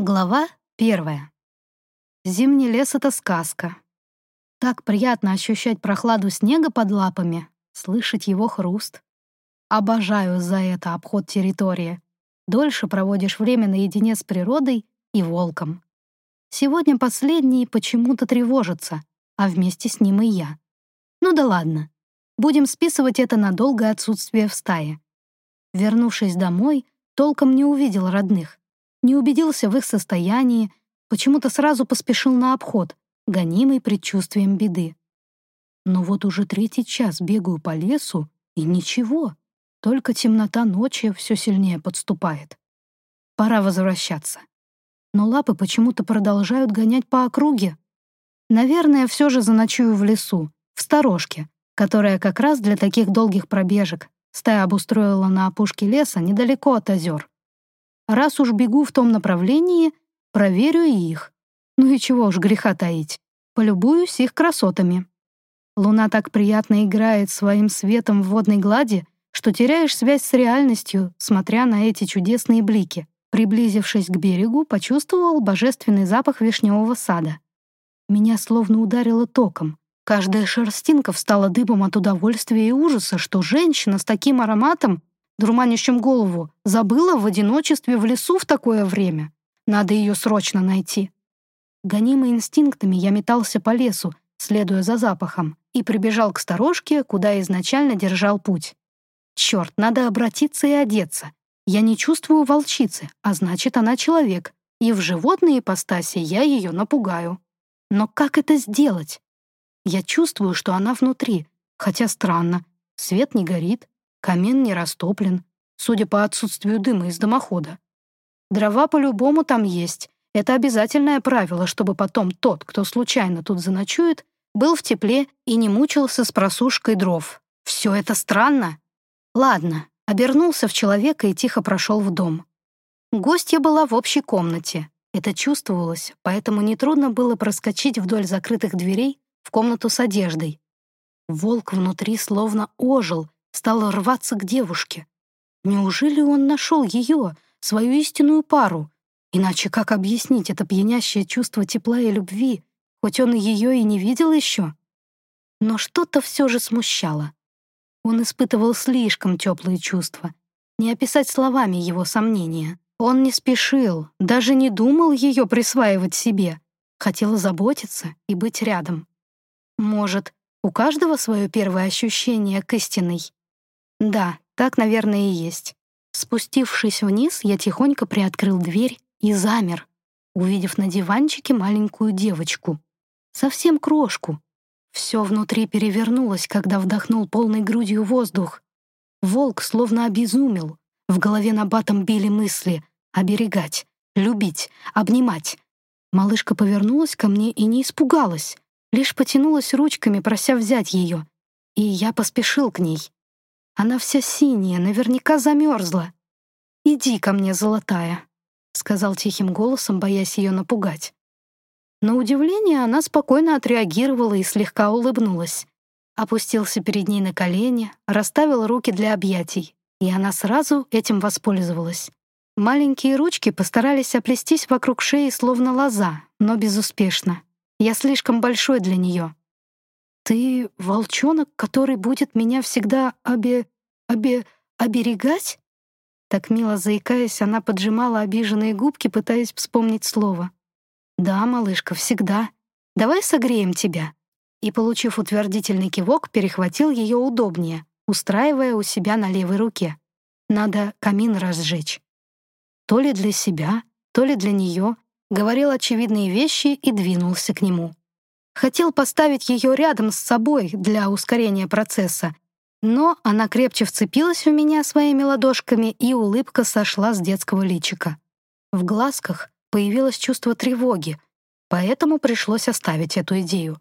Глава первая. Зимний лес — это сказка. Так приятно ощущать прохладу снега под лапами, слышать его хруст. Обожаю за это обход территории. Дольше проводишь время наедине с природой и волком. Сегодня последний почему-то тревожится, а вместе с ним и я. Ну да ладно. Будем списывать это на долгое отсутствие в стае. Вернувшись домой, толком не увидел родных не убедился в их состоянии, почему-то сразу поспешил на обход, гонимый предчувствием беды. Но вот уже третий час бегаю по лесу, и ничего, только темнота ночи все сильнее подступает. Пора возвращаться. Но лапы почему-то продолжают гонять по округе. Наверное, все же заночую в лесу, в сторожке, которая как раз для таких долгих пробежек стая обустроила на опушке леса недалеко от озер. Раз уж бегу в том направлении, проверю и их. Ну и чего уж греха таить. Полюбуюсь их красотами. Луна так приятно играет своим светом в водной глади, что теряешь связь с реальностью, смотря на эти чудесные блики. Приблизившись к берегу, почувствовал божественный запах вишневого сада. Меня словно ударило током. Каждая шерстинка встала дыбом от удовольствия и ужаса, что женщина с таким ароматом дурманящим голову, забыла в одиночестве в лесу в такое время. Надо ее срочно найти. Гонимый инстинктами я метался по лесу, следуя за запахом, и прибежал к сторожке, куда изначально держал путь. Черт, надо обратиться и одеться. Я не чувствую волчицы, а значит, она человек, и в животной ипостаси я ее напугаю. Но как это сделать? Я чувствую, что она внутри, хотя странно. Свет не горит, Камин не растоплен, судя по отсутствию дыма из дымохода. Дрова по-любому там есть. Это обязательное правило, чтобы потом тот, кто случайно тут заночует, был в тепле и не мучился с просушкой дров. Все это странно. Ладно, обернулся в человека и тихо прошел в дом. Гостья была в общей комнате. Это чувствовалось, поэтому нетрудно было проскочить вдоль закрытых дверей в комнату с одеждой. Волк внутри словно ожил стал рваться к девушке. Неужели он нашел ее, свою истинную пару? Иначе как объяснить это пьянящее чувство тепла и любви, хоть он ее и не видел еще? Но что-то все же смущало. Он испытывал слишком теплые чувства. Не описать словами его сомнения. Он не спешил, даже не думал ее присваивать себе. Хотел заботиться и быть рядом. Может, у каждого свое первое ощущение к истинной. Да, так, наверное, и есть. Спустившись вниз, я тихонько приоткрыл дверь и замер, увидев на диванчике маленькую девочку. Совсем крошку. Все внутри перевернулось, когда вдохнул полной грудью воздух. Волк словно обезумел. В голове на батом били мысли «оберегать», «любить», «обнимать». Малышка повернулась ко мне и не испугалась, лишь потянулась ручками, прося взять ее. И я поспешил к ней. Она вся синяя, наверняка замерзла. «Иди ко мне, золотая», — сказал тихим голосом, боясь ее напугать. На удивление она спокойно отреагировала и слегка улыбнулась. Опустился перед ней на колени, расставил руки для объятий, и она сразу этим воспользовалась. Маленькие ручки постарались оплестись вокруг шеи, словно лоза, но безуспешно. Я слишком большой для нее. «Ты волчонок, который будет меня всегда обе... обе... оберегать?» Так мило заикаясь, она поджимала обиженные губки, пытаясь вспомнить слово. «Да, малышка, всегда. Давай согреем тебя». И, получив утвердительный кивок, перехватил ее удобнее, устраивая у себя на левой руке. Надо камин разжечь. То ли для себя, то ли для нее, говорил очевидные вещи и двинулся к нему. Хотел поставить ее рядом с собой для ускорения процесса, но она крепче вцепилась в меня своими ладошками, и улыбка сошла с детского личика. В глазках появилось чувство тревоги, поэтому пришлось оставить эту идею.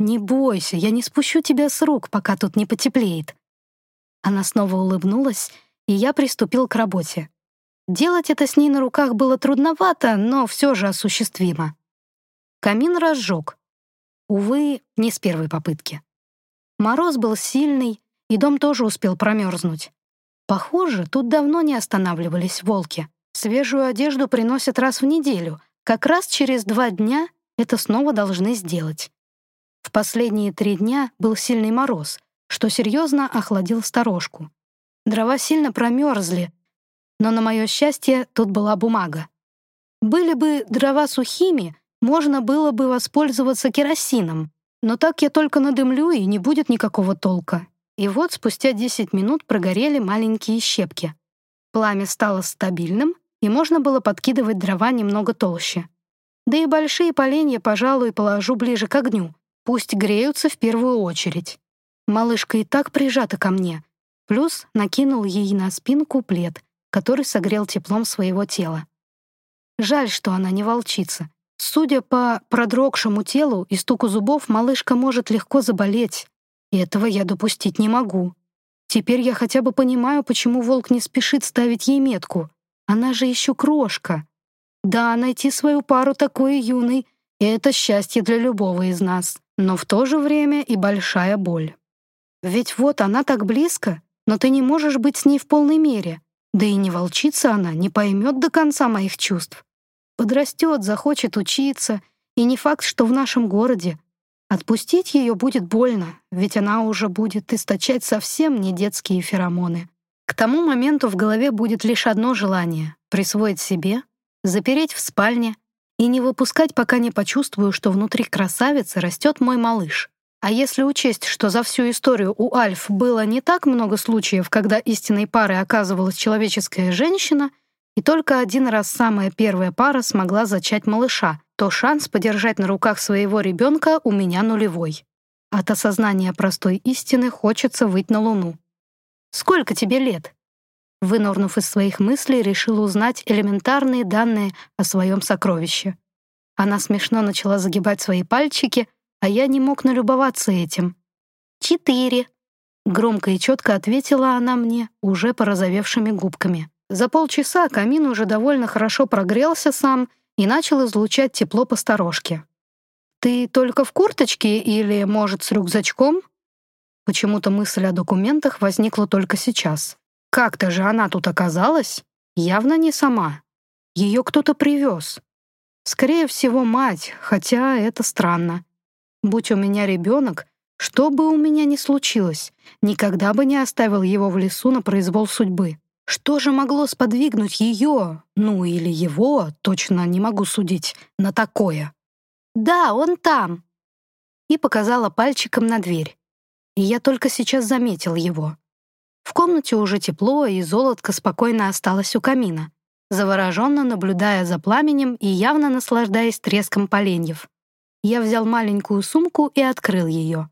«Не бойся, я не спущу тебя с рук, пока тут не потеплеет». Она снова улыбнулась, и я приступил к работе. Делать это с ней на руках было трудновато, но все же осуществимо. Камин разжег, Увы, не с первой попытки. Мороз был сильный, и дом тоже успел промерзнуть. Похоже, тут давно не останавливались волки. Свежую одежду приносят раз в неделю. Как раз через два дня это снова должны сделать. В последние три дня был сильный мороз, что серьезно охладил сторожку. Дрова сильно промерзли, но, на мое счастье, тут была бумага. Были бы дрова сухими, можно было бы воспользоваться керосином, но так я только надымлю, и не будет никакого толка. И вот спустя 10 минут прогорели маленькие щепки. Пламя стало стабильным, и можно было подкидывать дрова немного толще. Да и большие поленья, пожалуй, положу ближе к огню. Пусть греются в первую очередь. Малышка и так прижата ко мне. Плюс накинул ей на спинку плед, который согрел теплом своего тела. Жаль, что она не волчица. Судя по продрогшему телу и стуку зубов, малышка может легко заболеть. И этого я допустить не могу. Теперь я хотя бы понимаю, почему волк не спешит ставить ей метку. Она же еще крошка. Да, найти свою пару такой юной — это счастье для любого из нас, но в то же время и большая боль. Ведь вот она так близко, но ты не можешь быть с ней в полной мере. Да и не волчица она, не поймет до конца моих чувств. Подрастет, захочет учиться, и не факт, что в нашем городе. Отпустить ее будет больно, ведь она уже будет источать совсем не детские феромоны. К тому моменту в голове будет лишь одно желание — присвоить себе, запереть в спальне и не выпускать, пока не почувствую, что внутри красавицы растет мой малыш. А если учесть, что за всю историю у Альф было не так много случаев, когда истинной парой оказывалась человеческая женщина, и только один раз самая первая пара смогла зачать малыша, то шанс подержать на руках своего ребенка у меня нулевой. От осознания простой истины хочется выйти на Луну. «Сколько тебе лет?» Вынурнув из своих мыслей, решила узнать элементарные данные о своем сокровище. Она смешно начала загибать свои пальчики, а я не мог налюбоваться этим. «Четыре», — громко и четко ответила она мне, уже порозовевшими губками. За полчаса камин уже довольно хорошо прогрелся сам и начал излучать тепло по сторожке. «Ты только в курточке или, может, с рюкзачком?» Почему-то мысль о документах возникла только сейчас. Как-то же она тут оказалась? Явно не сама. Ее кто-то привез. Скорее всего, мать, хотя это странно. Будь у меня ребенок, что бы у меня ни случилось, никогда бы не оставил его в лесу на произвол судьбы. Что же могло сподвигнуть ее, ну или его, точно не могу судить, на такое? «Да, он там!» И показала пальчиком на дверь. И я только сейчас заметил его. В комнате уже тепло, и золотко спокойно осталось у камина, завороженно наблюдая за пламенем и явно наслаждаясь треском поленьев. Я взял маленькую сумку и открыл ее.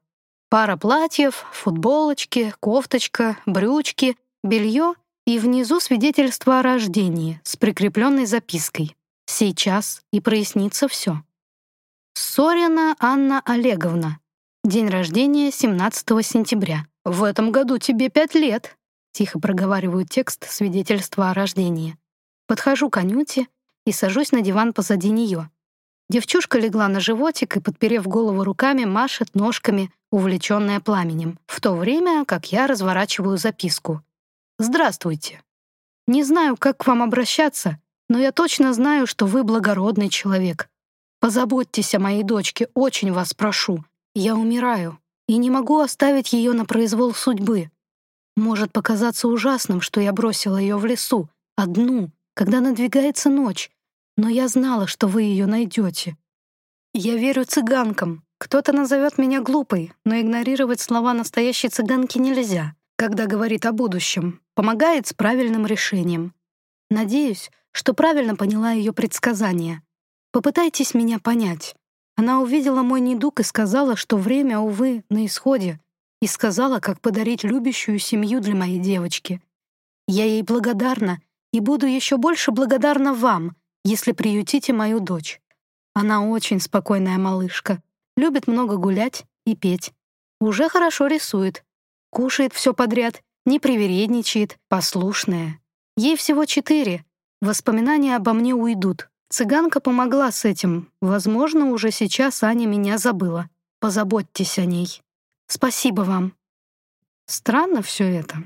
Пара платьев, футболочки, кофточка, брючки, белье и внизу свидетельство о рождении с прикрепленной запиской. Сейчас и прояснится все. Сорина Анна Олеговна. День рождения 17 сентября. «В этом году тебе пять лет», — тихо проговариваю текст свидетельства о рождении. Подхожу к Анюте и сажусь на диван позади нее. Девчушка легла на животик и, подперев голову руками, машет ножками, увлеченная пламенем, в то время как я разворачиваю записку. «Здравствуйте. Не знаю, как к вам обращаться, но я точно знаю, что вы благородный человек. Позаботьтесь о моей дочке, очень вас прошу. Я умираю и не могу оставить ее на произвол судьбы. Может показаться ужасным, что я бросила ее в лесу, одну, когда надвигается ночь, но я знала, что вы ее найдете. Я верю цыганкам. Кто-то назовет меня глупой, но игнорировать слова настоящей цыганки нельзя, когда говорит о будущем. Помогает с правильным решением. Надеюсь, что правильно поняла ее предсказание. Попытайтесь меня понять. Она увидела мой недуг и сказала, что время, увы, на исходе, и сказала, как подарить любящую семью для моей девочки. Я ей благодарна и буду еще больше благодарна вам, если приютите мою дочь. Она очень спокойная малышка, любит много гулять и петь. Уже хорошо рисует, кушает все подряд, не привередничает, послушная. Ей всего четыре. Воспоминания обо мне уйдут, Цыганка помогла с этим. Возможно, уже сейчас Аня меня забыла. Позаботьтесь о ней. Спасибо вам. Странно все это.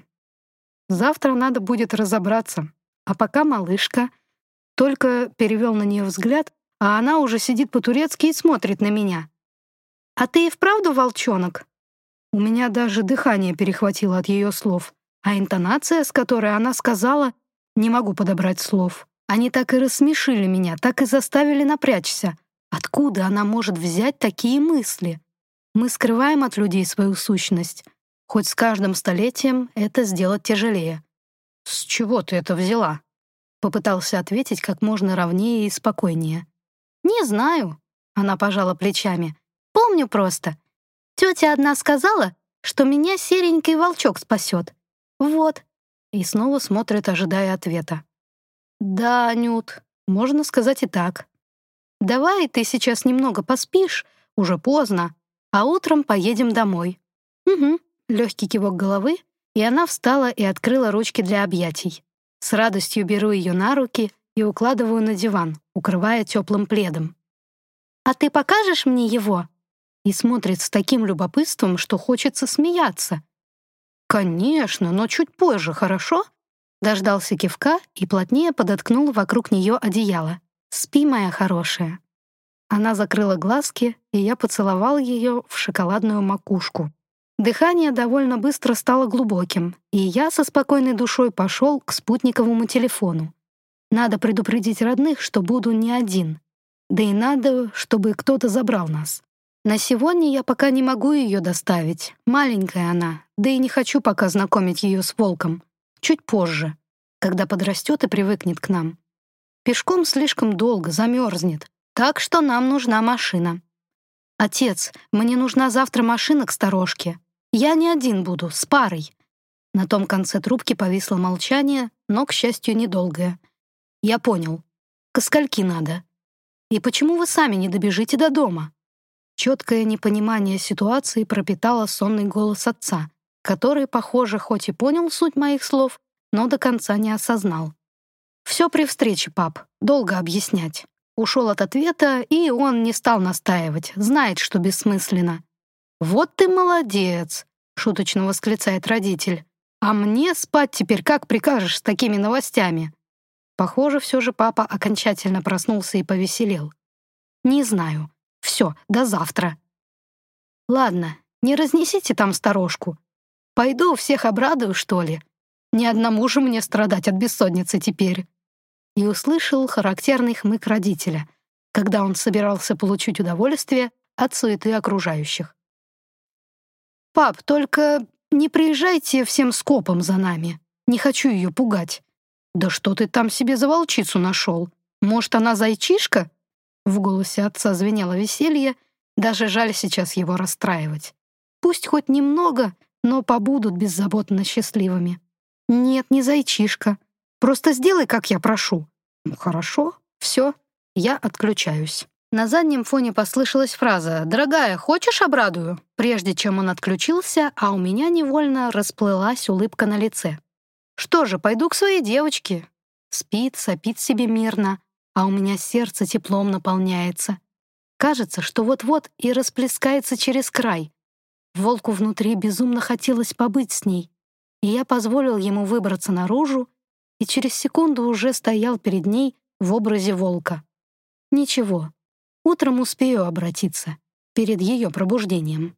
Завтра надо будет разобраться. А пока малышка только перевел на нее взгляд, а она уже сидит по-турецки и смотрит на меня. «А ты и вправду волчонок?» У меня даже дыхание перехватило от ее слов, а интонация, с которой она сказала, не могу подобрать слов. Они так и рассмешили меня, так и заставили напрячься. Откуда она может взять такие мысли? Мы скрываем от людей свою сущность. Хоть с каждым столетием это сделать тяжелее. «С чего ты это взяла?» Попытался ответить как можно ровнее и спокойнее. «Не знаю», — она пожала плечами. «Помню просто. Тетя одна сказала, что меня серенький волчок спасет. Вот». И снова смотрит, ожидая ответа. «Да, Нют, можно сказать и так. Давай ты сейчас немного поспишь, уже поздно, а утром поедем домой». «Угу», — легкий кивок головы, и она встала и открыла ручки для объятий. С радостью беру ее на руки и укладываю на диван, укрывая теплым пледом. «А ты покажешь мне его?» И смотрит с таким любопытством, что хочется смеяться. «Конечно, но чуть позже, хорошо?» Дождался кивка и плотнее подоткнул вокруг нее одеяло. «Спи, моя хорошая». Она закрыла глазки, и я поцеловал ее в шоколадную макушку. Дыхание довольно быстро стало глубоким, и я со спокойной душой пошел к спутниковому телефону. Надо предупредить родных, что буду не один. Да и надо, чтобы кто-то забрал нас. На сегодня я пока не могу ее доставить. Маленькая она, да и не хочу пока знакомить ее с волком. Чуть позже, когда подрастет и привыкнет к нам. Пешком слишком долго, замерзнет. Так что нам нужна машина. «Отец, мне нужна завтра машина к сторожке. Я не один буду, с парой». На том конце трубки повисло молчание, но, к счастью, недолгое. «Я понял. К скольки надо? И почему вы сами не добежите до дома?» Четкое непонимание ситуации пропитало сонный голос отца, который, похоже, хоть и понял суть моих слов, но до конца не осознал. «Все при встрече, пап. Долго объяснять». Ушел от ответа, и он не стал настаивать, знает, что бессмысленно. «Вот ты молодец!» — шуточно восклицает родитель. «А мне спать теперь как прикажешь с такими новостями?» Похоже, все же папа окончательно проснулся и повеселел. «Не знаю. Все, до завтра». «Ладно, не разнесите там сторожку. Пойду всех обрадую, что ли. Ни одному же мне страдать от бессонницы теперь». И услышал характерный хмык родителя, когда он собирался получить удовольствие от суеты окружающих. «Пап, только не приезжайте всем скопом за нами. Не хочу ее пугать». «Да что ты там себе за волчицу нашел? Может, она зайчишка?» В голосе отца звенело веселье, даже жаль сейчас его расстраивать. Пусть хоть немного, но побудут беззаботно счастливыми. «Нет, не зайчишка. Просто сделай, как я прошу». «Ну, хорошо, все, я отключаюсь». На заднем фоне послышалась фраза «Дорогая, хочешь обрадую?» Прежде чем он отключился, а у меня невольно расплылась улыбка на лице. «Что же, пойду к своей девочке». Спит, сопит себе мирно, а у меня сердце теплом наполняется. Кажется, что вот-вот и расплескается через край. Волку внутри безумно хотелось побыть с ней, и я позволил ему выбраться наружу, и через секунду уже стоял перед ней в образе волка. Ничего, Утром успею обратиться перед ее пробуждением.